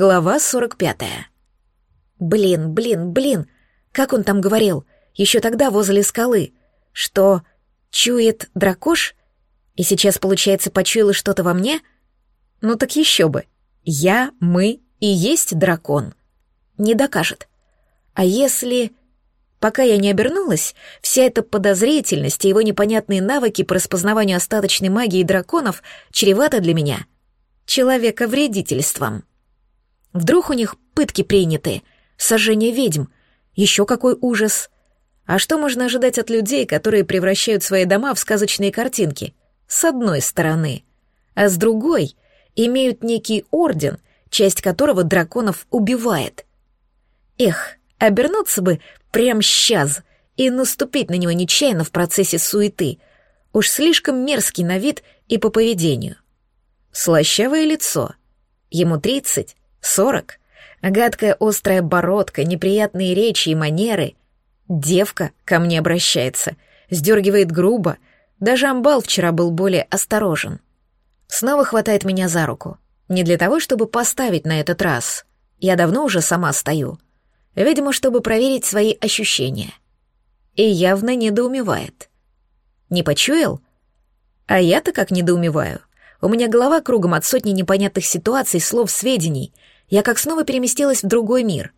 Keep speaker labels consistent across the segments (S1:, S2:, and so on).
S1: Глава 45. Блин, блин, блин. Как он там говорил? Еще тогда возле скалы. Что чует дракош? И сейчас, получается, почуяло что-то во мне? Ну так еще бы. Я, мы и есть дракон. Не докажет. А если... Пока я не обернулась, вся эта подозрительность и его непонятные навыки по распознаванию остаточной магии драконов чревата для меня человека-вредительством. Вдруг у них пытки приняты, сожжение ведьм, еще какой ужас. А что можно ожидать от людей, которые превращают свои дома в сказочные картинки? С одной стороны. А с другой имеют некий орден, часть которого драконов убивает. Эх, обернуться бы прямо сейчас и наступить на него нечаянно в процессе суеты. Уж слишком мерзкий на вид и по поведению. Слащавое лицо. Ему тридцать, сорок. Гадкая острая бородка, неприятные речи и манеры. Девка ко мне обращается, сдергивает грубо. Даже амбал вчера был более осторожен. Снова хватает меня за руку. Не для того, чтобы поставить на этот раз. Я давно уже сама стою. Видимо, чтобы проверить свои ощущения. И явно недоумевает. Не почуял? А я-то как недоумеваю. У меня голова кругом от сотни непонятных ситуаций, слов, сведений. Я как снова переместилась в другой мир.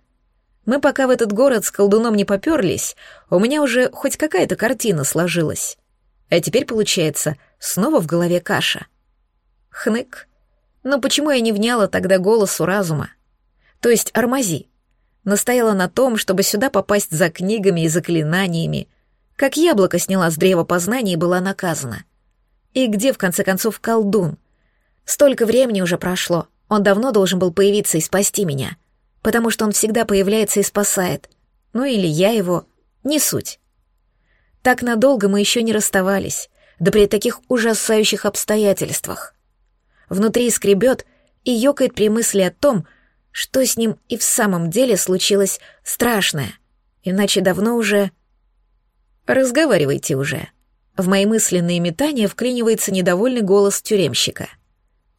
S1: Мы пока в этот город с колдуном не поперлись, у меня уже хоть какая-то картина сложилась. А теперь, получается, снова в голове каша. Хнык. Но почему я не вняла тогда голосу разума? То есть Армази. Настояла на том, чтобы сюда попасть за книгами и заклинаниями. Как яблоко сняла с древа познания и была наказана. И где, в конце концов, колдун? Столько времени уже прошло. Он давно должен был появиться и спасти меня. Потому что он всегда появляется и спасает. Ну или я его. Не суть. Так надолго мы еще не расставались. Да при таких ужасающих обстоятельствах. Внутри скребет и ёкает при мысли о том, что сним и в самом деле случилось страшное. Иначе давно уже... Разговаривайте уже. В мои мысленные метания вклинивается недовольный голос тюремщика.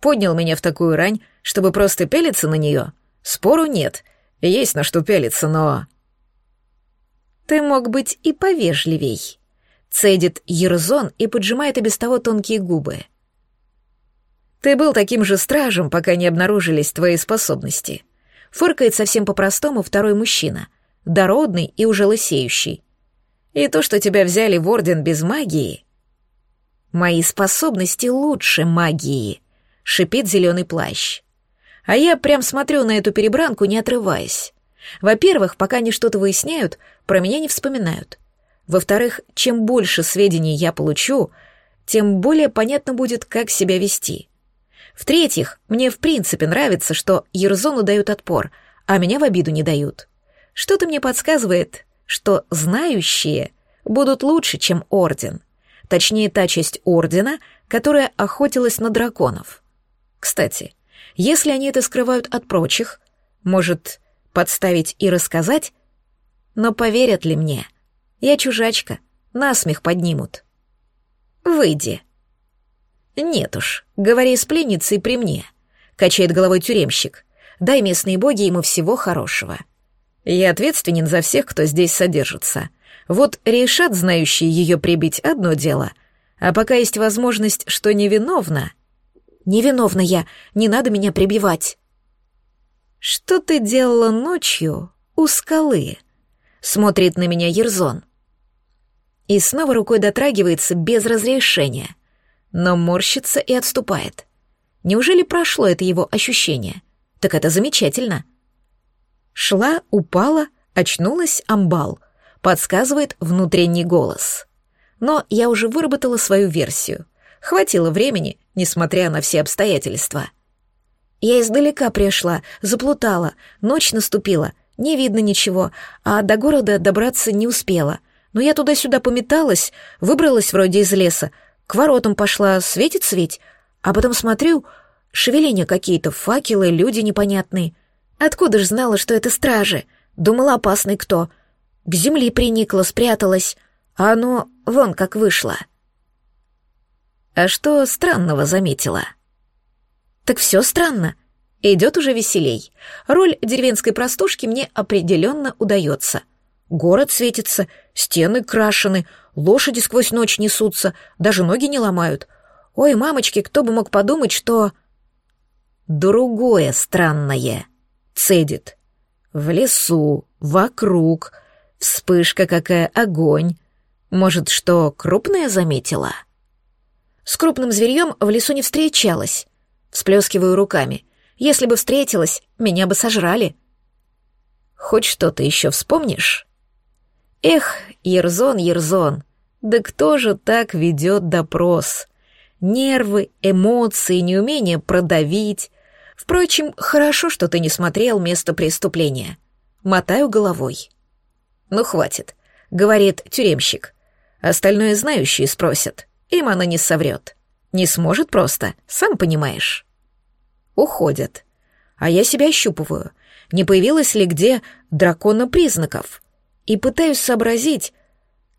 S1: Поднял меня в такую рань, чтобы просто пялиться на нее. Спору нет. Есть на что пялиться, но... Ты мог быть и повежливей. Цедит Ерзон и поджимает и без того тонкие губы. Ты был таким же стражем, пока не обнаружились твои способности. Фыркает совсем по-простому второй мужчина, дородный и уже лысеющий. И то, что тебя взяли в орден без магии... Мои способности лучше магии, шипит зеленый плащ. А я прям смотрю на эту перебранку, не отрываясь. Во-первых, пока они что-то выясняют, про меня не вспоминают. Во-вторых, чем больше сведений я получу, тем более понятно будет, как себя вести. В-третьих, мне в принципе нравится, что Ерзону дают отпор, а меня в обиду не дают. Что-то мне подсказывает, что знающие будут лучше, чем Орден. Точнее, та часть Ордена, которая охотилась на драконов. Кстати, если они это скрывают от прочих, может, подставить и рассказать? Но поверят ли мне? Я чужачка, насмех поднимут. Выйди. Нет уж, говори с пленницей при мне, качает головой тюремщик. Дай местные боги ему всего хорошего. — я ответственен за всех, кто здесь содержится. Вот решат знающие ее прибить одно дело, а пока есть возможность, что невиновна... Невиновна я, не надо меня прибивать. Что ты делала ночью у скалы? Смотрит на меня Ерзон. И снова рукой дотрагивается без разрешения, но морщится и отступает. Неужели прошло это его ощущение? Так это замечательно. Шла, упала, очнулась амбал, подсказывает внутренний голос. Но я уже выработала свою версию. Хватило времени, несмотря на все обстоятельства. Я издалека пришла, заплутала, ночь наступила, не видно ничего, а до города добраться не успела. Но я туда-сюда пометалась, выбралась вроде из леса, к воротам пошла, светит светь, а потом смотрю, шевеления какие-то, факелы, люди непонятные. Откуда ж знала, что это стражи? Думала, опасный кто. К земле приникла, спряталась. А оно вон как вышло. А что странного заметила? Так все странно. Идет уже веселей. Роль деревенской простушки мне определенно удается. Город светится, стены крашены, лошади сквозь ночь несутся, даже ноги не ломают. Ой, мамочки, кто бы мог подумать, что... Другое странное. Цедит. В лесу, вокруг. Вспышка какая, огонь. Может, что крупное заметила? С крупным зверьем в лесу не встречалась. Всплескиваю руками. Если бы встретилась, меня бы сожрали. Хоть что-то еще вспомнишь? Эх, Ерзон, Ерзон, да кто же так ведет допрос? Нервы, эмоции, неумение продавить. Впрочем, хорошо, что ты не смотрел место преступления. Мотаю головой. Ну, хватит, говорит тюремщик. Остальное знающие спросят. Им она не соврет. Не сможет просто, сам понимаешь. Уходят. А я себя ощупываю. Не появилось ли где дракона признаков? И пытаюсь сообразить,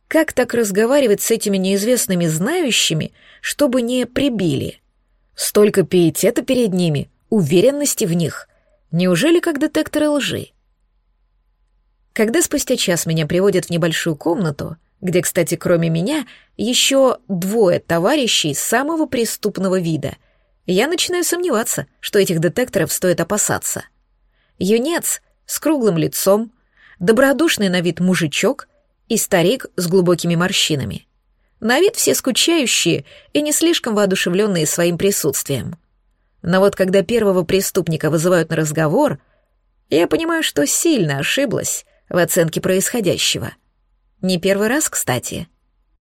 S1: как так разговаривать с этими неизвестными знающими, чтобы не прибили? Столько пиетета перед ними, уверенности в них. Неужели как детекторы лжи? Когда спустя час меня приводят в небольшую комнату, где, кстати, кроме меня, еще двое товарищей самого преступного вида, я начинаю сомневаться, что этих детекторов стоит опасаться. Юнец с круглым лицом, добродушный на вид мужичок и старик с глубокими морщинами. На вид все скучающие и не слишком воодушевленные своим присутствием. Но вот когда первого преступника вызывают на разговор, я понимаю, что сильно ошиблась в оценке происходящего. Не первый раз, кстати —